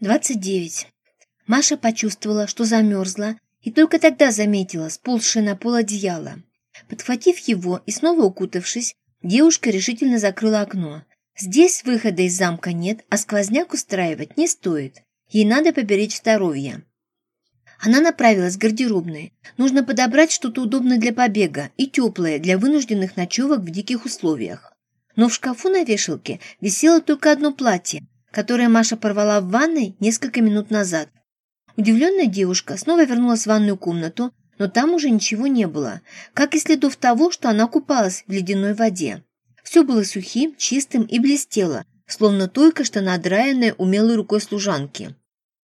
29. Маша почувствовала, что замерзла, и только тогда заметила сползшее на пол одеяло. Подхватив его и снова укутавшись, девушка решительно закрыла окно. Здесь выхода из замка нет, а сквозняк устраивать не стоит. Ей надо поберечь здоровье. Она направилась к гардеробной. Нужно подобрать что-то удобное для побега и теплое для вынужденных ночевок в диких условиях. Но в шкафу на вешалке висело только одно платье, которое Маша порвала в ванной несколько минут назад. Удивленная девушка снова вернулась в ванную комнату, но там уже ничего не было, как и следов того, что она купалась в ледяной воде. Все было сухим, чистым и блестело, словно только что надраенное умелой рукой служанки.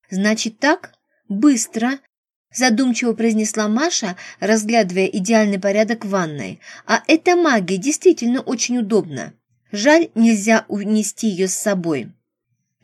«Значит так? Быстро!» задумчиво произнесла Маша, разглядывая идеальный порядок ванной. «А эта магия действительно очень удобна. Жаль, нельзя унести ее с собой».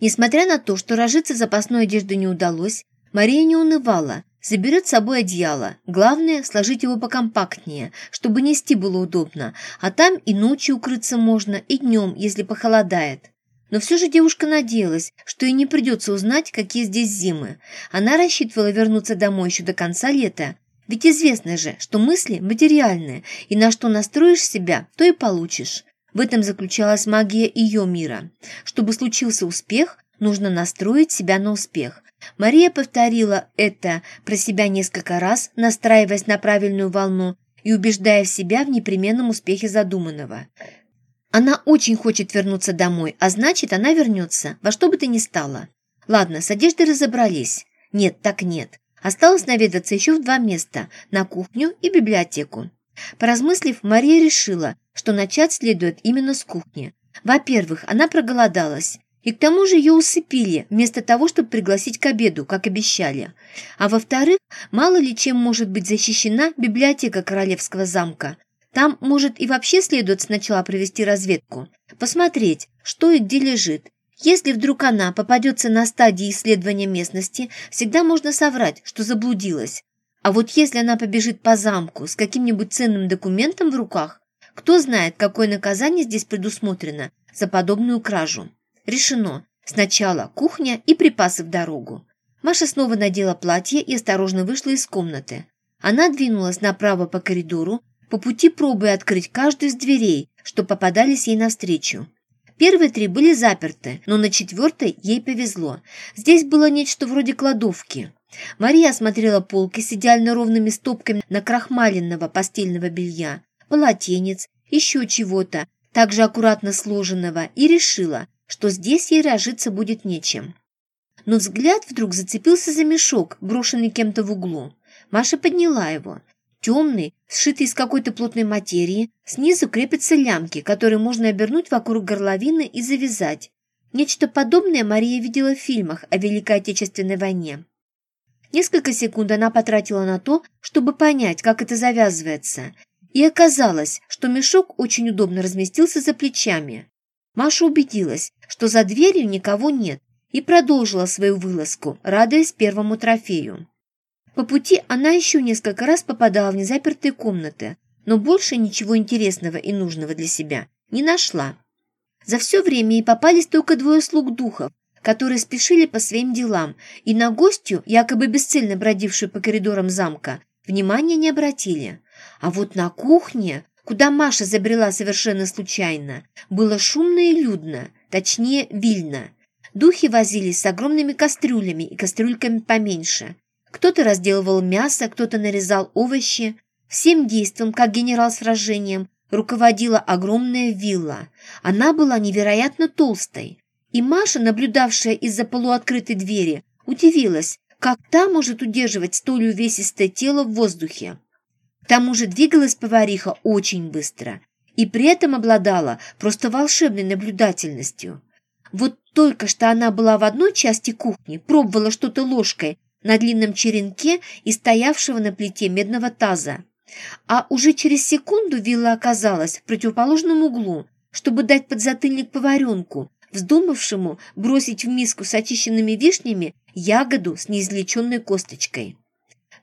Несмотря на то, что разжиться запасной одежды не удалось, Мария не унывала, заберет с собой одеяло. Главное – сложить его покомпактнее, чтобы нести было удобно, а там и ночью укрыться можно, и днем, если похолодает. Но все же девушка надеялась, что ей не придется узнать, какие здесь зимы. Она рассчитывала вернуться домой еще до конца лета, ведь известно же, что мысли материальные, и на что настроишь себя, то и получишь. В этом заключалась магия ее мира. Чтобы случился успех, нужно настроить себя на успех. Мария повторила это про себя несколько раз, настраиваясь на правильную волну и убеждая себя в непременном успехе задуманного. Она очень хочет вернуться домой, а значит, она вернется, во что бы то ни стало. Ладно, с одеждой разобрались. Нет, так нет. Осталось наведаться еще в два места – на кухню и библиотеку. Поразмыслив, Мария решила, что начать следует именно с кухни. Во-первых, она проголодалась, и к тому же ее усыпили, вместо того, чтобы пригласить к обеду, как обещали. А во-вторых, мало ли чем может быть защищена библиотека Королевского замка. Там, может, и вообще следует сначала провести разведку, посмотреть, что и где лежит. Если вдруг она попадется на стадии исследования местности, всегда можно соврать, что заблудилась, а вот если она побежит по замку с каким-нибудь ценным документом в руках, кто знает, какое наказание здесь предусмотрено за подобную кражу. Решено. Сначала кухня и припасы в дорогу. Маша снова надела платье и осторожно вышла из комнаты. Она двинулась направо по коридору, по пути пробуя открыть каждую из дверей, что попадались ей навстречу. Первые три были заперты, но на четвертой ей повезло. Здесь было нечто вроде кладовки. Мария осмотрела полки с идеально ровными стопками накрахмаленного постельного белья, полотенец, еще чего-то, также аккуратно сложенного, и решила, что здесь ей разжиться будет нечем. Но взгляд вдруг зацепился за мешок, брошенный кем-то в углу. Маша подняла его. Темный, сшитый из какой-то плотной материи, снизу крепятся лямки, которые можно обернуть вокруг горловины и завязать. Нечто подобное Мария видела в фильмах о Великой Отечественной войне. Несколько секунд она потратила на то, чтобы понять, как это завязывается, и оказалось, что мешок очень удобно разместился за плечами. Маша убедилась, что за дверью никого нет, и продолжила свою вылазку, радуясь первому трофею. По пути она еще несколько раз попадала в незапертые комнаты, но больше ничего интересного и нужного для себя не нашла. За все время ей попались только двое слуг духов, которые спешили по своим делам, и на гостью, якобы бесцельно бродившую по коридорам замка, внимания не обратили. А вот на кухне, куда Маша забрела совершенно случайно, было шумно и людно, точнее, вильно. Духи возились с огромными кастрюлями и кастрюльками поменьше. Кто-то разделывал мясо, кто-то нарезал овощи. Всем действом, как генерал сражением, руководила огромная вилла. Она была невероятно толстой. И Маша, наблюдавшая из-за полуоткрытой двери, удивилась, как та может удерживать столь увесистое тело в воздухе. Тому же двигалась повариха очень быстро и при этом обладала просто волшебной наблюдательностью. Вот только что она была в одной части кухни, пробовала что-то ложкой на длинном черенке и стоявшего на плите медного таза. А уже через секунду вилла оказалась в противоположном углу, чтобы дать подзатыльник поваренку, вздумавшему бросить в миску с очищенными вишнями ягоду с неизлеченной косточкой.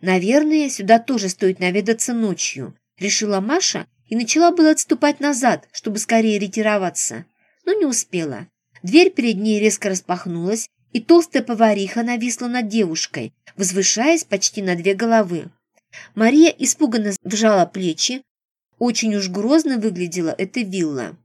«Наверное, сюда тоже стоит наведаться ночью», — решила Маша и начала было отступать назад, чтобы скорее ретироваться, но не успела. Дверь перед ней резко распахнулась, и толстая повариха нависла над девушкой, возвышаясь почти на две головы. Мария испуганно вжала плечи. Очень уж грозно выглядела эта вилла.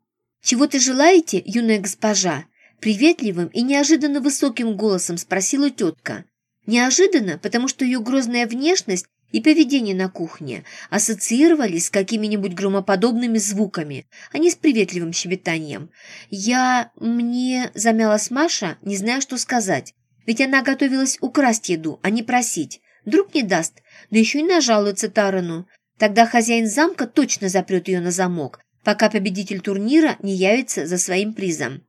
«Чего ты желаете, юная госпожа?» Приветливым и неожиданно высоким голосом спросила тетка. Неожиданно, потому что ее грозная внешность и поведение на кухне ассоциировались с какими-нибудь громоподобными звуками, а не с приветливым щебетанием. «Я... мне...» – замялась Маша, не зная, что сказать. Ведь она готовилась украсть еду, а не просить. Друг не даст, да еще и нажалуется Тарану. Тогда хозяин замка точно запрет ее на замок, пока победитель турнира не явится за своим призом.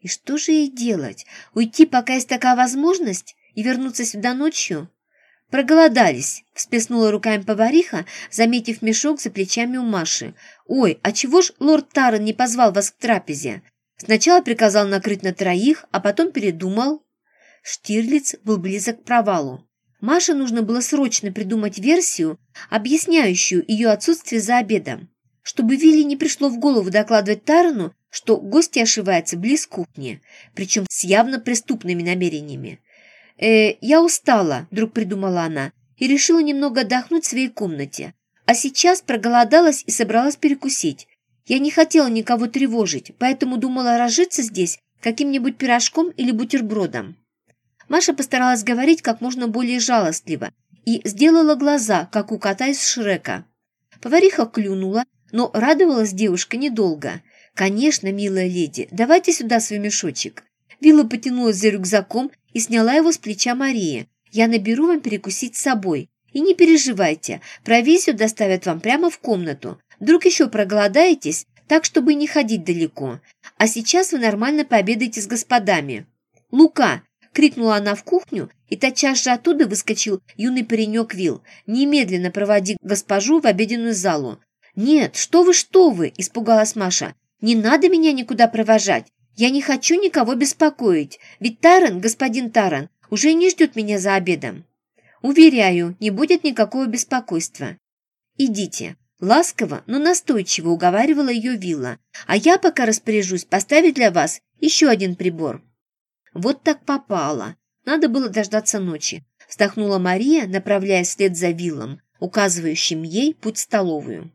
И что же ей делать? Уйти, пока есть такая возможность, и вернуться сюда ночью? Проголодались, всплеснула руками повариха, заметив мешок за плечами у Маши. Ой, а чего ж лорд Таран не позвал вас к трапезе? Сначала приказал накрыть на троих, а потом передумал. Штирлиц был близок к провалу. Маше нужно было срочно придумать версию, объясняющую ее отсутствие за обедом, чтобы Вилли не пришло в голову докладывать Тарану, что гости ошиваются близ кухни, причем с явно преступными намерениями. «Э, «Я устала», – вдруг придумала она, и решила немного отдохнуть в своей комнате. А сейчас проголодалась и собралась перекусить. Я не хотела никого тревожить, поэтому думала разжиться здесь каким-нибудь пирожком или бутербродом. Маша постаралась говорить как можно более жалостливо и сделала глаза, как у кота из Шрека. Повариха клюнула, но радовалась девушка недолго. «Конечно, милая леди, давайте сюда свой мешочек». Вилла потянулась за рюкзаком и сняла его с плеча Марии. «Я наберу вам перекусить с собой. И не переживайте, провизию доставят вам прямо в комнату. Вдруг еще проголодаетесь, так, чтобы не ходить далеко. А сейчас вы нормально пообедаете с господами». «Лука!» – крикнула она в кухню, и тотчас же оттуда выскочил юный паренек Вил. «Немедленно проводи госпожу в обеденную залу». «Нет, что вы, что вы!» – испугалась Маша. «Не надо меня никуда провожать. Я не хочу никого беспокоить, ведь Таран, господин Таран, уже не ждет меня за обедом. Уверяю, не будет никакого беспокойства. Идите». Ласково, но настойчиво уговаривала ее вилла, а я пока распоряжусь поставить для вас еще один прибор. Вот так попало. Надо было дождаться ночи. Вздохнула Мария, направляясь вслед за виллом, указывающим ей путь в столовую.